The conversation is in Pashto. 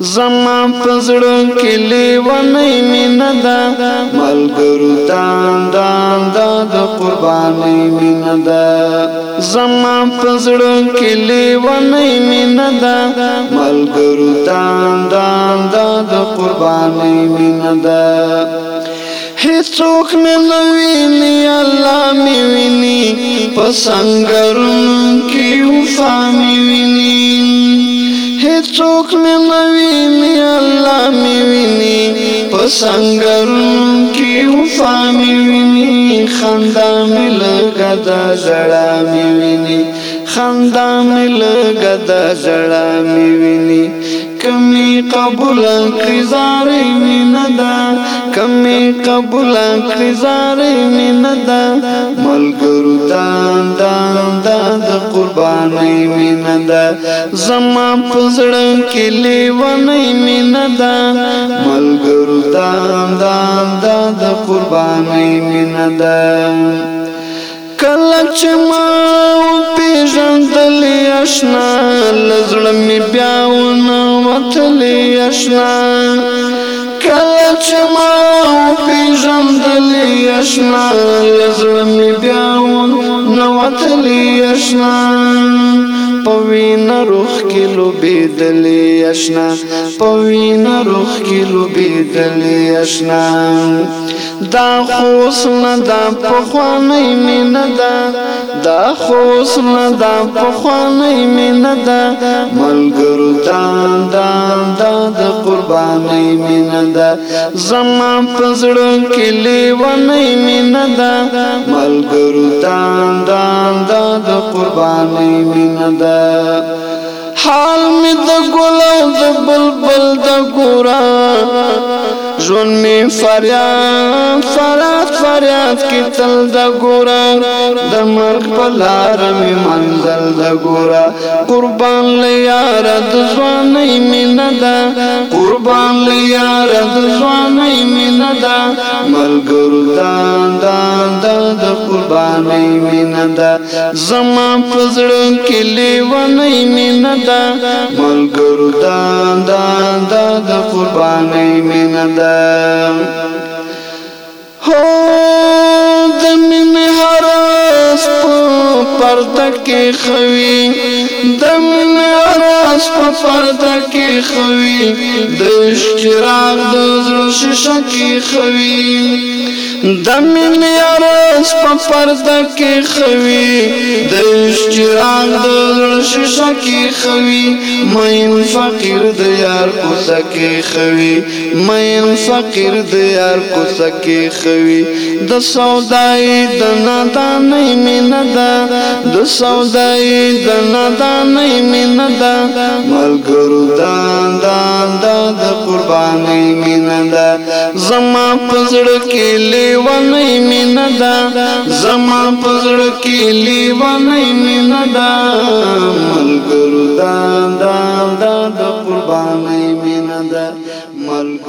زما پزړو کې لیوانې مینا دا ملګرو تان دان د قربانې مینا دا زما پزړو کې لیوانې مینا دا ملګرو تان دان د قربانې مینا دا هیڅوک مې نه ویني الله مې ویني پسنګرم کې وفا مې ویني هیڅوک مې نه سنگر کی وفا می ویني خندا می لګا دا زړه می ویني خندا می لګا دا زړه می ویني کمی قبول انتظار می ندا کمی قبول انتظار می ندا ملګرو دان دان د قربانای می ندا زما پزړه کې لیوانای می ندا مل دام دام دا د قرباني مين ده کله چې ما پیژندلې آشنا لزړه می بیا ونه وتلې آشنا کله چې ما پیژندلې آشنا لزړه می بیا ونه وتلې آشنا پوین روخ کې لوبېدلې آشنا پوین روخ کې لوبېدلې آشنا دا خوسن دا پخوانی مین دا دا خوسن دا پخوانی مین دا ملګرو دان دان دا د قربانی مین دا زما پزړو کې لیوانی مین دا ملګرو دان دان دا د قربانی مین دا حال می د ګل او د بلبل د ګورا ژوند می فریاد فریاد فریاد کی تل د ګورا د مرګ په لار می منزل د ګورا قربان لیار د ځواني مینا ده قربان لیار د ځواني مینا ده ملګرو دان دان لیوانې مینه ده زما پزړه کې لیوانې مینه ده ملګرو دا دا دا د قربانې مینه ده هو د مینه هر پرده کې خوي د مینه راز په پرده کې خوي د اشتراق د زړه شیشه کې خوي د مين یارس په پرده کې خوي د اشتیاق د شیشه کې خوي مې فقیر د یار کوڅه کې خوي مې فقیر د یار کوڅه کې خوي د سودای د نادانې مینا ده د سودای د نادانې مینا ده ملګرو دان دان د قربانې مینا زما پزړ کې لیوانې مینا دا زما پزړ کې لیوانې مینا دا ملګرو دا دا دا قربانې مینا دا ملګرو